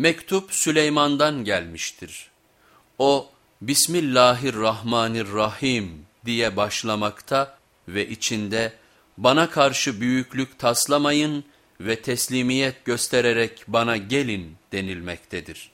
Mektup Süleyman'dan gelmiştir. O Bismillahirrahmanirrahim diye başlamakta ve içinde bana karşı büyüklük taslamayın ve teslimiyet göstererek bana gelin denilmektedir.